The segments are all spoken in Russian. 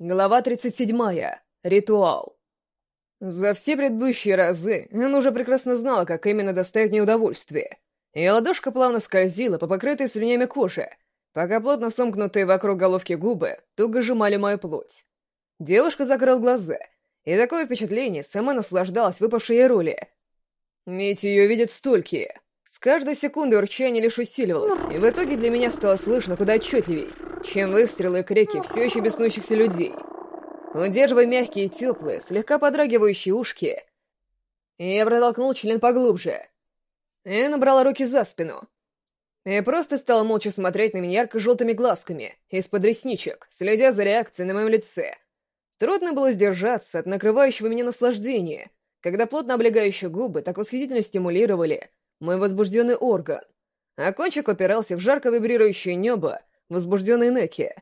Глава 37. Ритуал. За все предыдущие разы он уже прекрасно знала, как именно доставить мне удовольствие. Ее ладошка плавно скользила по покрытой слюнями коже, пока плотно сомкнутые вокруг головки губы туго сжимали мою плоть. Девушка закрыла глаза, и такое впечатление сама наслаждалась выпавшей ей роли. Ведь ее видят столькие. С каждой секундой урчание лишь усиливалось, и в итоге для меня стало слышно куда отчетливей — чем выстрелы и крики все еще беснующихся людей. Удерживая мягкие и теплые, слегка подрагивающие ушки, я протолкнул член поглубже и набрала руки за спину. И просто стала молча смотреть на меня ярко-желтыми глазками из-под ресничек, следя за реакцией на моем лице. Трудно было сдержаться от накрывающего меня наслаждения, когда плотно облегающие губы так восхитительно стимулировали мой возбужденный орган, а кончик опирался в жарко вибрирующее небо возбужденной Неки.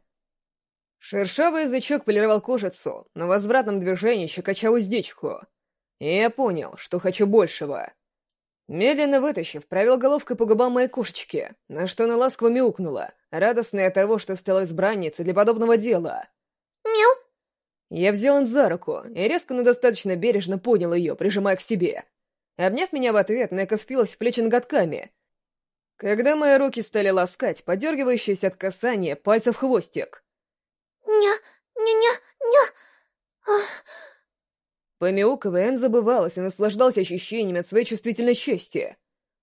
Шершавый язычок полировал кожицу, на возвратном движении щекоча уздечку. И я понял, что хочу большего. Медленно вытащив, провел головкой по губам моей кошечки, на что она ласково мяукнула, радостная от того, что стала избранницей для подобного дела. «Мяу!» Я взял он за руку и резко, но достаточно бережно поднял ее, прижимая к себе. Обняв меня в ответ, Нека впилась в плечи ноготками, когда мои руки стали ласкать, подергивающиеся от касания пальцев хвостик. «Ня, ня-ня-ня!» Помяукивая, Энн забывалась и наслаждалась ощущениями от своей чувствительной части.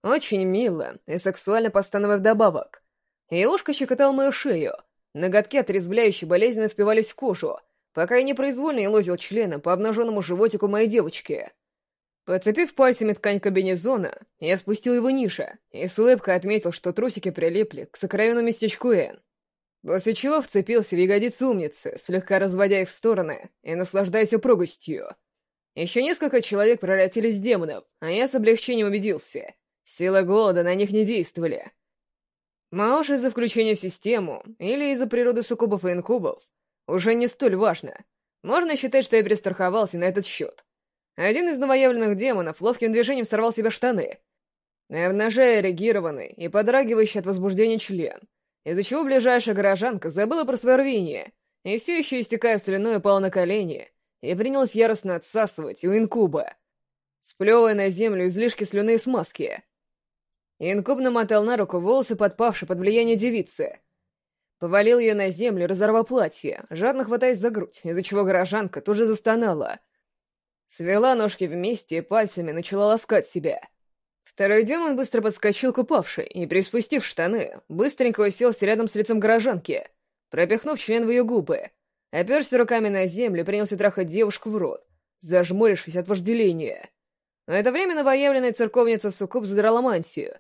Очень мило и сексуально постановив вдобавок. И ушко щекотал мою шею. Ноготки отрезвляюще болезненно впивались в кожу, пока я непроизвольно елозил членом по обнаженному животику моей девочки. Подцепив пальцами ткань кабинезона, я спустил его ниже и с улыбкой отметил, что трусики прилипли к сокровенному местечку Н. После чего вцепился в ягодицы умницы, слегка разводя их в стороны и наслаждаясь упругостью. Еще несколько человек превратились в демонов, а я с облегчением убедился. Силы голода на них не действовали. Уж из-за включения в систему или из-за природы суккубов и инкубов уже не столь важно. Можно считать, что я перестраховался на этот счет. Один из новоявленных демонов ловким движением сорвал себе штаны, обнажая эрегированный и подрагивающий от возбуждения член, из-за чего ближайшая горожанка забыла про свое рвение и все еще истекая слюной упала на колени и принялась яростно отсасывать у инкуба, сплевывая на землю излишки слюны и смазки. Инкуб намотал на руку волосы, подпавшие под влияние девицы. Повалил ее на землю, разорвав платье, жадно хватаясь за грудь, из-за чего горожанка тоже застонала — Свела ножки вместе и пальцами начала ласкать себя. Второй демон быстро подскочил к упавшей и, приспустив штаны, быстренько уселся рядом с лицом горожанки, пропихнув член в ее губы, оперся руками на землю принялся трахать девушку в рот, зажмурившись от вожделения. В это время новоявленная церковница Суккуб задрала мантию.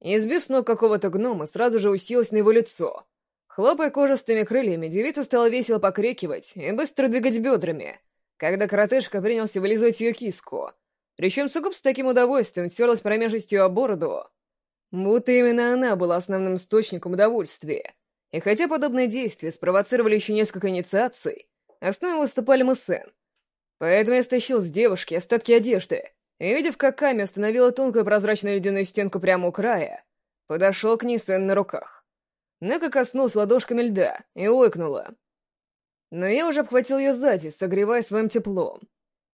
Избив с ног какого-то гнома, сразу же уселась на его лицо. Хлопая кожистыми крыльями, девица стала весело покрикивать и быстро двигать бедрами — когда коротышка принялся вылизывать ее киску. Причем Сугуб с таким удовольствием терлась промежностью о бороду. Будто именно она была основным источником удовольствия. И хотя подобные действия спровоцировали еще несколько инициаций, основой выступали мы с Эн. Поэтому я стащил с девушки остатки одежды, и, видев, как Ками установила тонкую прозрачную ледяную стенку прямо у края, подошел к ней с Эн на руках. Нека коснулась ладошками льда и ойкнула, но я уже обхватил ее сзади, согревая своим теплом.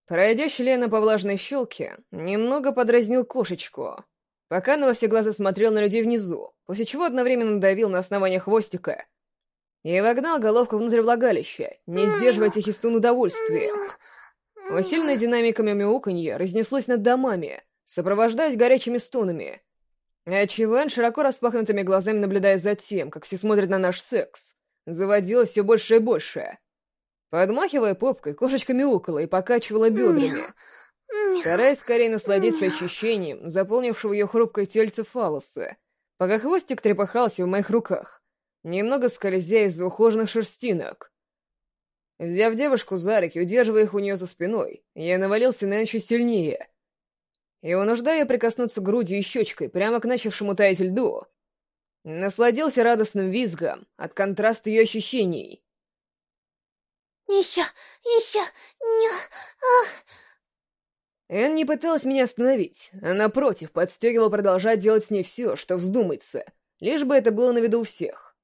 Пройдя члена по влажной щелке, немного подразнил кошечку, пока она во все глаза смотрел на людей внизу, после чего одновременно давил на основание хвостика и вогнал головку внутрь влагалища, не сдерживая тихий стун удовольствия. Усиленное динамиками мяуканье разнеслось над домами, сопровождаясь горячими стонами. Отчего широко распахнутыми глазами наблюдая за тем, как все смотрят на наш секс, заводилось все больше и больше. Подмахивая попкой, кошечка мяукала и покачивала бедрами, стараясь скорее насладиться ощущением, заполнившего ее хрупкое тельце фалоса, пока хвостик трепыхался в моих руках, немного скользя из-за ухоженных шерстинок. Взяв девушку за руки, удерживая их у нее за спиной, я навалился на еще сильнее. И, вынуждая прикоснуться грудью и щечкой прямо к начавшему таять льду, насладился радостным визгом от контраста ее ощущений — еще, еще, не... Ах. Эн не пыталась меня остановить, а напротив, подстегивала продолжать делать с ней все, что вздумается, лишь бы это было на виду у всех.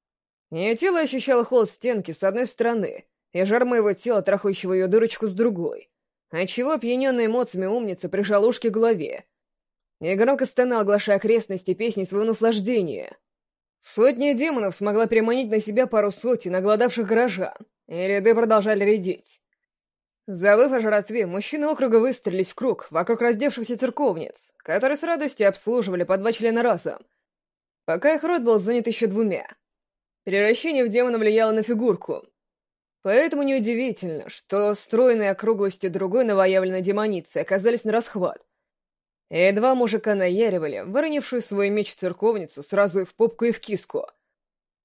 Ее тело ощущало холод стенки с одной стороны и жар моего тела, трахающего ее дырочку с другой, отчего опьяненная эмоциями умница прижал ушки к голове и громко стонал, оглашая окрестности песни своего наслаждения. Сотня демонов смогла переманить на себя пару сотен оголодавших горожан, и ряды продолжали редеть. Завыв о жратве, мужчины округа выстрелились в круг вокруг раздевшихся церковниц, которые с радостью обслуживали по два члена разом, пока их рот был занят еще двумя. Превращение в демона влияло на фигурку, поэтому неудивительно, что стройные округлости другой новоявленной демоницы оказались на расхват, и два мужика наяривали, выронившую свой меч церковницу сразу и в попку и в киску,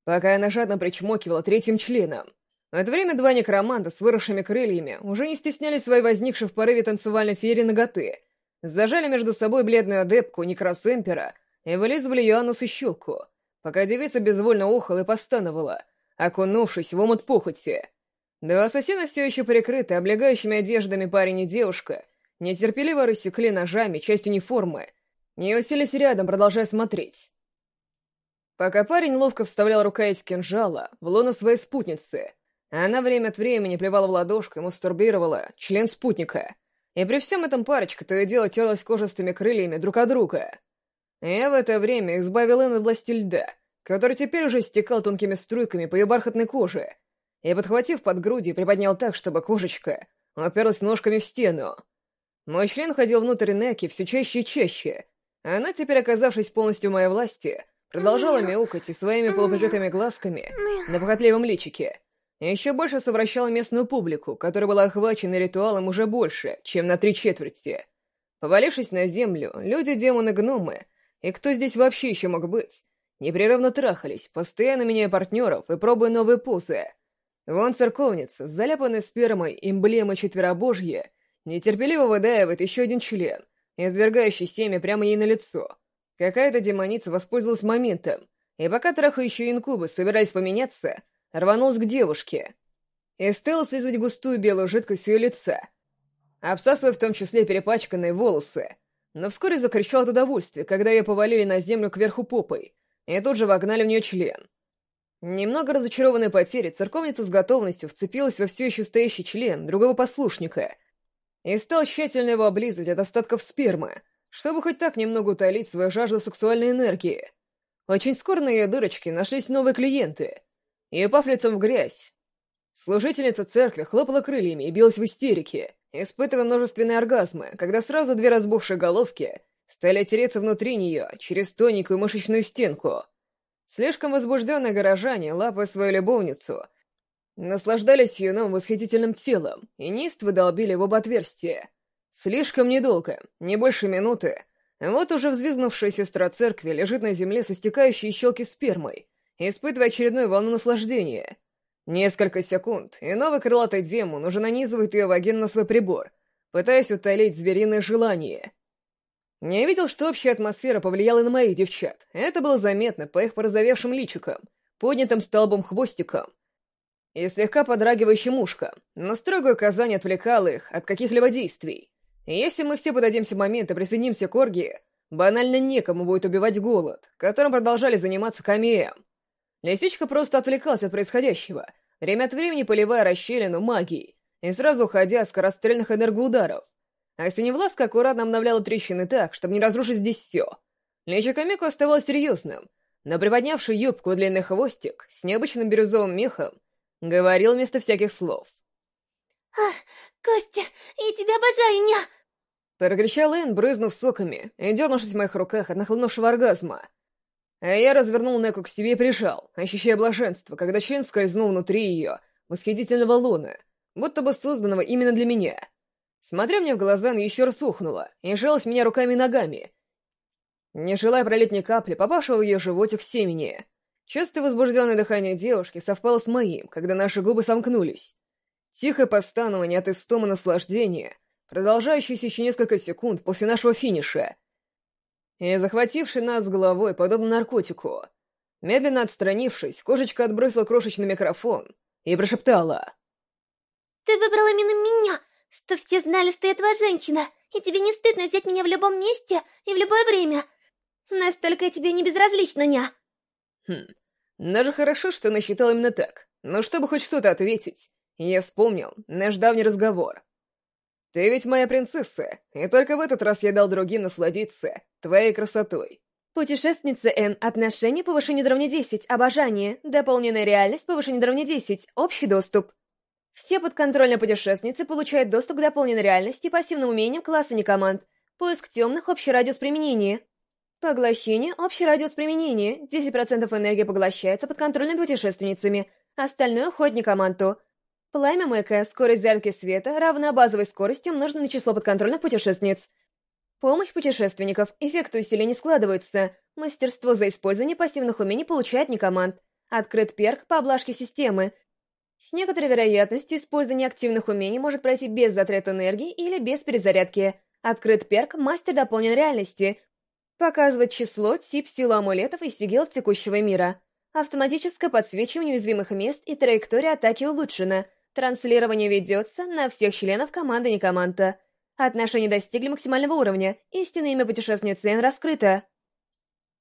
пока она жадно причмокивала третьим членом. В это время два некроманта с выросшими крыльями уже не стеснялись своей возникшей в порыве танцевальной феери ноготы, зажали между собой бледную адепку Некросэмпера и вылизывали ее анус и щелку, пока девица безвольно охала и постановала, окунувшись в омут похоти. Два ассасина все еще прикрыты облегающими одеждами парень и девушка — нетерпеливо рассекли ножами часть униформы и уселись рядом, продолжая смотреть. Пока парень ловко вставлял рукоять кинжала в лоно своей спутницы, она время от времени плевала в ладошку и мастурбировала член спутника. И при всем этом парочка то и дело терлась кожистыми крыльями друг от друга. Я в это время избавил Энн от власти льда, который теперь уже стекал тонкими струйками по ее бархатной коже, и, подхватив под груди, приподнял так, чтобы кошечка уперлась ножками в стену. Мой член ходил внутрь Неки все чаще и чаще. Она, теперь оказавшись полностью в моей власти, продолжала мяукать и своими полуприкрытыми глазками на похотливом личике. Еще больше совращала местную публику, которая была охвачена ритуалом уже больше, чем на три четверти. Повалившись на землю, люди, демоны, гномы, и кто здесь вообще еще мог быть, непрерывно трахались, постоянно меняя партнеров и пробуя новые позы. Вон церковница, заляпанная спермой эмблемы четверобожья, Нетерпеливо выдаивает еще один член, извергающий семя прямо ей на лицо. Какая-то демоница воспользовалась моментом, и пока трахающие инкубы собирались поменяться, рванулась к девушке и стала слизывать густую белую жидкость ее лица, обсасывая в том числе перепачканные волосы, но вскоре закричал от удовольствия, когда ее повалили на землю кверху попой, и тут же вогнали в нее член. Немного разочарованной потерей, церковница с готовностью вцепилась во все еще стоящий член другого послушника — и стал тщательно его облизывать от остатков спермы, чтобы хоть так немного утолить свою жажду сексуальной энергии. Очень скоро на ее дырочке нашлись новые клиенты, и, упав лицом в грязь, служительница церкви хлопала крыльями и билась в истерике, испытывая множественные оргазмы, когда сразу две разбухшие головки стали тереться внутри нее через тоненькую мышечную стенку. Слишком возбужденные горожане, лапая свою любовницу, Наслаждались юным восхитительным телом, и неистово долбили в оба отверстия. Слишком недолго, не больше минуты. Вот уже взвизгнувшая сестра церкви лежит на земле со стекающей щелки спермой, испытывая очередную волну наслаждения. Несколько секунд, и новый крылатый демон уже нанизывает ее вагин на свой прибор, пытаясь утолить звериное желание. Не видел, что общая атмосфера повлияла на моих девчат. Это было заметно по их порозовевшим личикам, поднятым столбом хвостиком, и слегка подрагивающим ушком, но строгое указание отвлекало их от каких-либо действий. И если мы все подадимся момент и присоединимся к оргии, банально некому будет убивать голод, которым продолжали заниматься Камиэм. Лисичка просто отвлекалась от происходящего, время от времени поливая расщелину магией, и сразу уходя от скорострельных энергоударов. А Синевласка аккуратно обновляла трещины так, чтобы не разрушить здесь все. Личико Камику оставалось серьезным, но приподнявший юбку длинный хвостик с необычным бирюзовым мехом Говорил вместо всяких слов. «Ах, Костя, я тебя обожаю, ня!» Прокричал Энн, брызнув соками и дернувшись в моих руках от нахлынувшего оргазма. А я развернул Неку к себе и прижал, ощущая блаженство, когда член скользнул внутри ее, восхитительного луна, будто бы созданного именно для меня. Смотря мне в глаза, она еще раз ухнула и жалась меня руками и ногами, не желая пролить ни капли, попавшего в ее животик семени. Частое возбужденное дыхание девушки совпало с моим, когда наши губы сомкнулись. Тихое постанование от истома наслаждения, продолжающееся еще несколько секунд после нашего финиша. И захвативший нас с головой, подобно наркотику. Медленно отстранившись, кошечка отбросила крошечный микрофон и прошептала. «Ты выбрал именно меня, что все знали, что я твоя женщина, и тебе не стыдно взять меня в любом месте и в любое время. Настолько я тебе не безразлична, ня». Хм, даже хорошо, что она считала именно так. Но чтобы хоть что-то ответить, Я вспомнил наш давний разговор. «Ты ведь моя принцесса, и только в этот раз я дал другим насладиться твоей красотой». Путешественница Н. Отношения повышение до равня 10. Обожание. Дополненная реальность повышение до равня 10. Общий доступ. Все подконтрольные путешественницы получают доступ к дополненной реальности пассивным умениям класса некоманд. Поиск темных, общий радиус применения. Поглощение, общий радиус применения. 10% энергии поглощается подконтрольными путешественницами. Остальное уходит некоманту. Пламя Мэка, скорость зарядки света, равна базовой скорости, умноженной на число подконтрольных путешественниц. Помощь путешественников. Эффекты усиления складываются. Мастерство за использование пассивных умений получает некоманд. Открыт перк по облажке системы. С некоторой вероятностью использование активных умений может пройти без затрат энергии или без перезарядки. Открыт перк «Мастер дополненной реальности». Показывает число, тип, силу амулетов и сигил текущего мира. Автоматическое подсвечивание уязвимых мест и траектория атаки улучшена. Транслирование ведется на всех членов команды Некоманта. Отношения достигли максимального уровня, истинное имя путешественницы Эн раскрыто.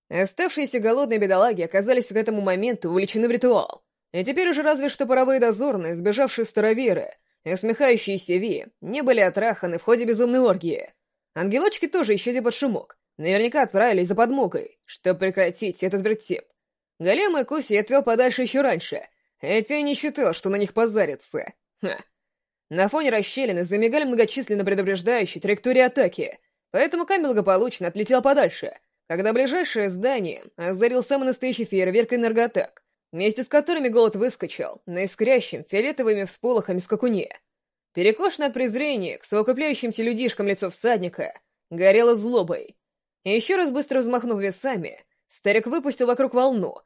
Оставшиеся голодные бедолаги оказались к этому моменту увлечены в ритуал. И теперь уже разве что паровые дозорные, сбежавшие староверы, и усмехающиеся Ви, не были отраханы в ходе безумной оргии. Ангелочки тоже исчезли под шумок. Наверняка отправились за подмогой, чтобы прекратить этот вертеп. Голема и Куси отвел подальше еще раньше, хотя и не считал, что на них позарится. Ха. На фоне расщелины замигали многочисленно предупреждающие траектории атаки, поэтому Кам благополучно отлетел подальше, когда ближайшее здание озарил самый настоящий фейерверк энергоатак, вместе с которыми голод выскочил на искрящем фиолетовыми всполохами скакуне. Перекошенное от презрения к совокупляющимся людишкам лицо всадника горело злобой. Еще раз быстро взмахнув весами, старик выпустил вокруг волну,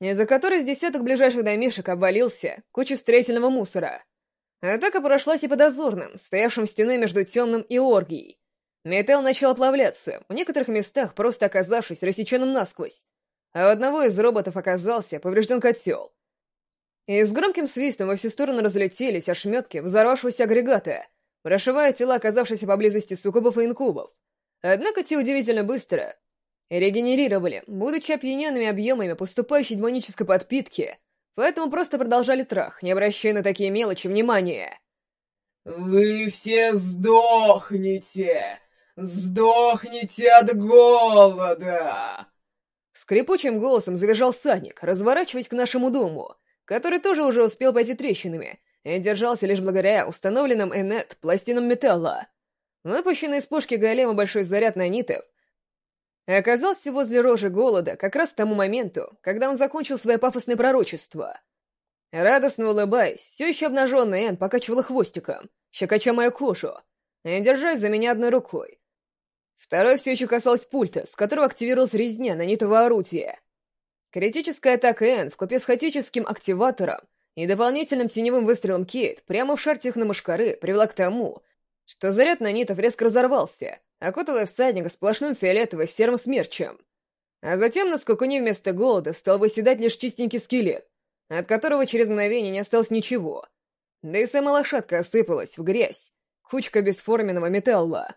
из-за которой с десяток ближайших домишек обвалился кучу строительного мусора — Атака прошлась и по дозорным, стоявшим в стене между темным и оргией. Металл начал оплавляться, в некоторых местах просто оказавшись рассеченным насквозь. А у одного из роботов оказался поврежден котел. И с громким свистом во все стороны разлетелись ошметки взорвавшегося агрегата, прошивая тела оказавшихся поблизости суккубов и инкубов. Однако те удивительно быстро регенерировали, будучи опьяненными объемами поступающей демонической подпитки, поэтому просто продолжали трах, не обращая на такие мелочи внимания. «Вы все сдохнете! Сдохнете от голода!» Скрипучим голосом завизжал садник, разворачиваясь к нашему дому, который тоже уже успел пойти трещинами и держался лишь благодаря установленным Энет пластинам металла. Выпущенный из пушки голема большой заряд нанитов оказался возле рожи голода как раз к тому моменту, когда он закончил свое пафосное пророчество. Радостно улыбаясь, все еще обнаженная Энн покачивала хвостиком, щекоча мою кожу, и держась за меня одной рукой. Второй все еще касалась пульта, с которого активировалась резня нанитого орудия. Критическая атака Энн вкупе с хаотическим активатором и дополнительным теневым выстрелом Кейт прямо в шар техномашкары привела к тому, что заряд нанитов резко разорвался, окутывая всадника сплошным фиолетово-серым смерчем. А затем на скакуне вместо голода стал выседать лишь чистенький скелет, от которого через мгновение не осталось ничего. Да и сама лошадка осыпалась в грязь, кучка бесформенного металла.